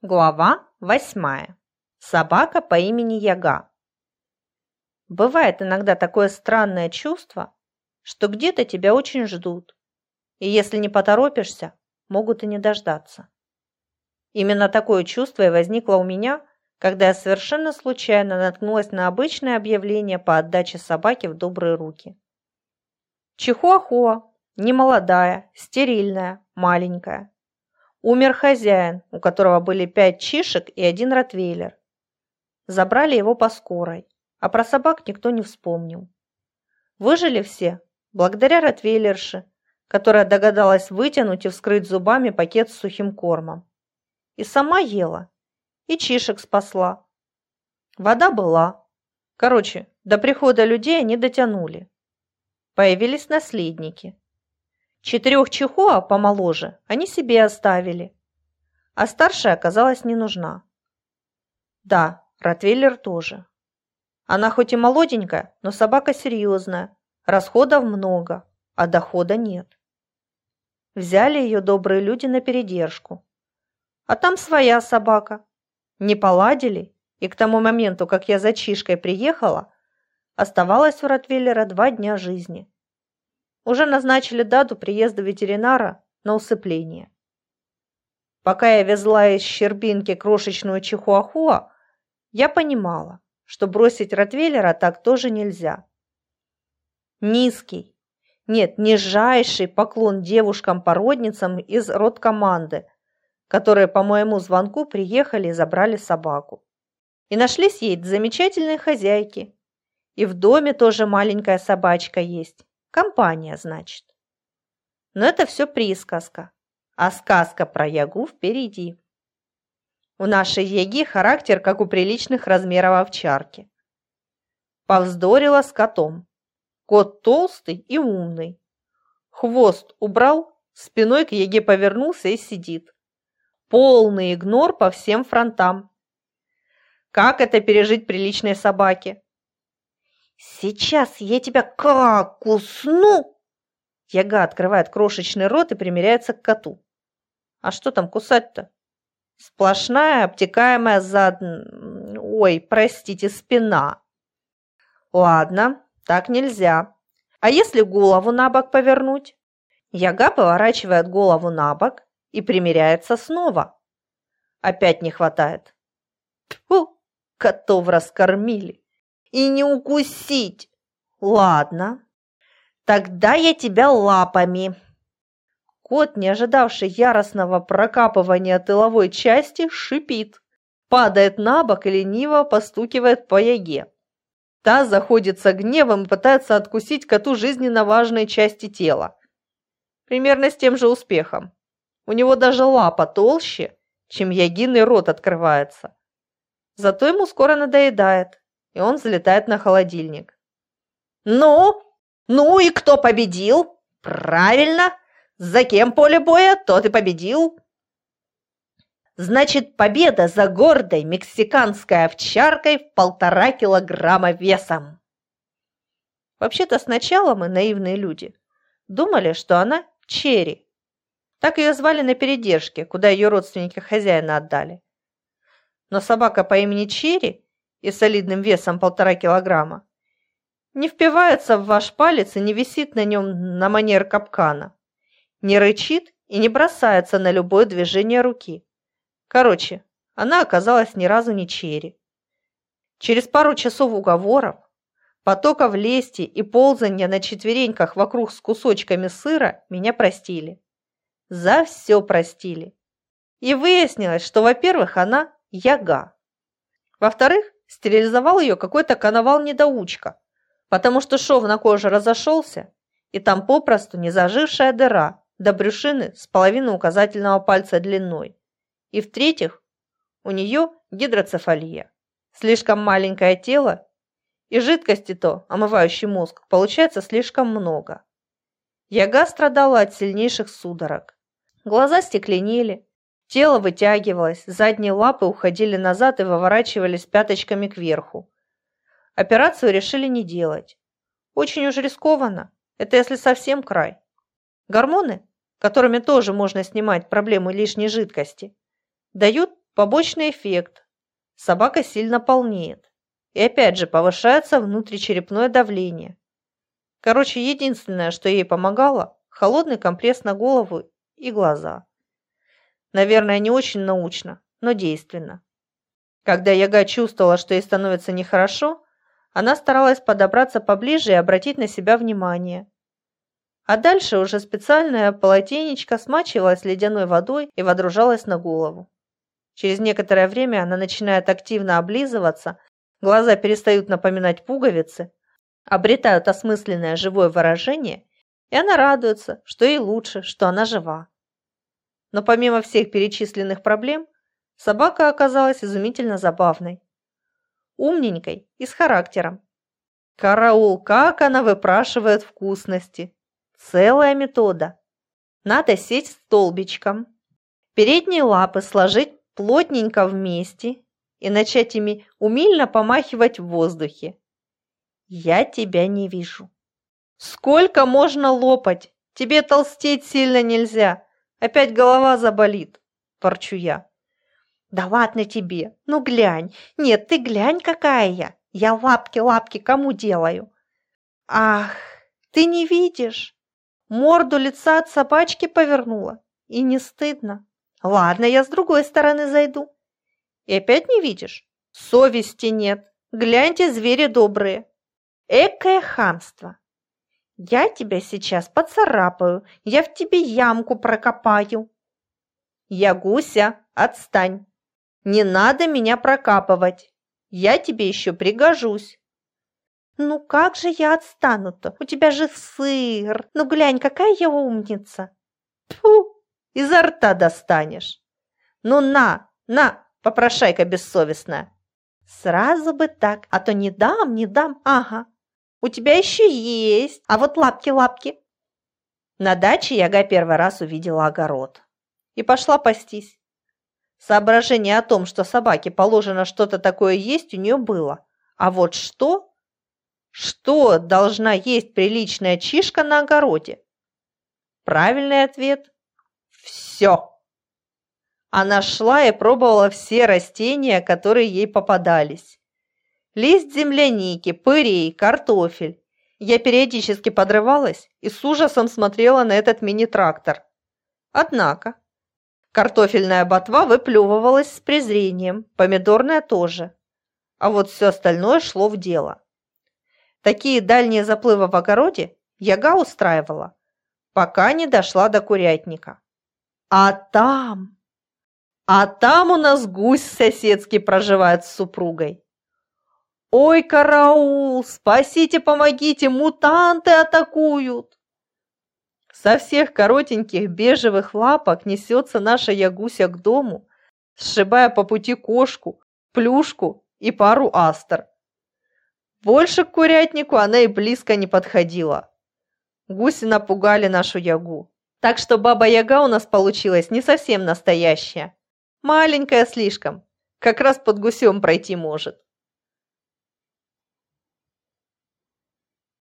Глава восьмая. Собака по имени Яга. Бывает иногда такое странное чувство, что где-то тебя очень ждут, и если не поторопишься, могут и не дождаться. Именно такое чувство и возникло у меня, когда я совершенно случайно наткнулась на обычное объявление по отдаче собаки в добрые руки. Чихуахуа, немолодая, стерильная, маленькая, Умер хозяин, у которого были пять чишек и один ротвейлер. Забрали его по скорой, а про собак никто не вспомнил. Выжили все благодаря ротвейлерше, которая догадалась вытянуть и вскрыть зубами пакет с сухим кормом. И сама ела, и чишек спасла. Вода была. Короче, до прихода людей они дотянули. Появились наследники. Четырех чихуа помоложе они себе оставили, а старшая оказалась не нужна. Да, Ротвейлер тоже. Она хоть и молоденькая, но собака серьезная, расходов много, а дохода нет. Взяли ее добрые люди на передержку. А там своя собака. Не поладили, и к тому моменту, как я за Чишкой приехала, оставалось у Ротвейлера два дня жизни. Уже назначили дату приезда ветеринара на усыпление. Пока я везла из Щербинки крошечную чихуахуа, я понимала, что бросить Ротвейлера так тоже нельзя. Низкий, нет, нижайший поклон девушкам-породницам из родкоманды, которые по моему звонку приехали и забрали собаку. И нашлись ей замечательные хозяйки. И в доме тоже маленькая собачка есть. Компания, значит. Но это все присказка, а сказка про Ягу впереди. У нашей Яги характер, как у приличных размеров овчарки. Повздорила с котом. Кот толстый и умный. Хвост убрал, спиной к Яге повернулся и сидит. Полный игнор по всем фронтам. Как это пережить приличной собаке? «Сейчас я тебя как кусну!» Яга открывает крошечный рот и примеряется к коту. «А что там кусать-то?» «Сплошная обтекаемая зад... Ой, простите, спина». «Ладно, так нельзя. А если голову на бок повернуть?» Яга поворачивает голову на бок и примеряется снова. Опять не хватает. Фу, котов раскормили и не укусить. Ладно, тогда я тебя лапами. Кот, не ожидавший яростного прокапывания тыловой части, шипит, падает на бок и лениво постукивает по яге. Та заходится гневом и пытается откусить коту жизненно важные части тела. Примерно с тем же успехом. У него даже лапа толще, чем ягиный рот открывается. Зато ему скоро надоедает и он взлетает на холодильник. «Ну? Ну и кто победил? Правильно! За кем поле боя, тот и победил!» Значит, победа за гордой мексиканской овчаркой в полтора килограмма весом. Вообще-то сначала мы, наивные люди, думали, что она Черри. Так ее звали на передержке, куда ее родственники хозяина отдали. Но собака по имени Черри и солидным весом полтора килограмма, не впивается в ваш палец и не висит на нем на манер капкана, не рычит и не бросается на любое движение руки. Короче, она оказалась ни разу не черри. Через пару часов уговоров, потоков лести и ползания на четвереньках вокруг с кусочками сыра меня простили. За все простили. И выяснилось, что, во-первых, она яга. Во-вторых, стерилизовал ее какой-то коновал-недоучка, потому что шов на коже разошелся, и там попросту не зажившая дыра до брюшины с половины указательного пальца длиной. И в-третьих, у нее гидроцефалия. Слишком маленькое тело, и жидкости то, омывающей мозг, получается слишком много. Яга страдала от сильнейших судорог. Глаза стекленели, Тело вытягивалось, задние лапы уходили назад и выворачивались пяточками кверху. Операцию решили не делать. Очень уж рискованно. Это если совсем край. Гормоны, которыми тоже можно снимать проблему лишней жидкости, дают Побочный эффект. Собака сильно полнеет. И опять же повышается внутричерепное давление. Короче, единственное, что ей помогало – холодный компресс на голову и глаза. Наверное, не очень научно, но действенно. Когда Яга чувствовала, что ей становится нехорошо, она старалась подобраться поближе и обратить на себя внимание. А дальше уже специальная полотенечко смачивалась ледяной водой и водружалась на голову. Через некоторое время она начинает активно облизываться, глаза перестают напоминать пуговицы, обретают осмысленное живое выражение, и она радуется, что ей лучше, что она жива. Но помимо всех перечисленных проблем, собака оказалась изумительно забавной. Умненькой и с характером. Караул, как она выпрашивает вкусности. Целая метода. Надо сесть столбичком, передние лапы сложить плотненько вместе и начать ими умильно помахивать в воздухе. Я тебя не вижу. Сколько можно лопать? Тебе толстеть сильно нельзя. Опять голова заболит, порчу я. Да ладно тебе, ну глянь. Нет, ты глянь, какая я. Я лапки-лапки кому делаю? Ах, ты не видишь? Морду лица от собачки повернула. И не стыдно. Ладно, я с другой стороны зайду. И опять не видишь? Совести нет. Гляньте, звери добрые. Экое хамство. Я тебя сейчас поцарапаю, я в тебе ямку прокопаю. Я гуся, отстань. Не надо меня прокапывать. Я тебе еще пригожусь. Ну как же я отстану-то? У тебя же сыр. Ну глянь, какая я умница. Тьфу, изо рта достанешь. Ну на, на, попрошайка бессовестная. Сразу бы так, а то не дам, не дам, ага. У тебя еще есть, а вот лапки-лапки. На даче Яга первый раз увидела огород и пошла пастись. Соображение о том, что собаке положено что-то такое есть, у нее было. А вот что? Что должна есть приличная чишка на огороде? Правильный ответ – все. Она шла и пробовала все растения, которые ей попадались лист земляники, пырей, картофель. Я периодически подрывалась и с ужасом смотрела на этот мини-трактор. Однако, картофельная ботва выплевывалась с презрением, помидорная тоже. А вот все остальное шло в дело. Такие дальние заплывы в огороде яга устраивала, пока не дошла до курятника. А там... А там у нас гусь соседский проживает с супругой. «Ой, караул! Спасите, помогите! Мутанты атакуют!» Со всех коротеньких бежевых лапок несется наша ягуся к дому, сшибая по пути кошку, плюшку и пару астр. Больше к курятнику она и близко не подходила. Гуси напугали нашу ягу. Так что баба-яга у нас получилась не совсем настоящая. Маленькая слишком, как раз под гусем пройти может.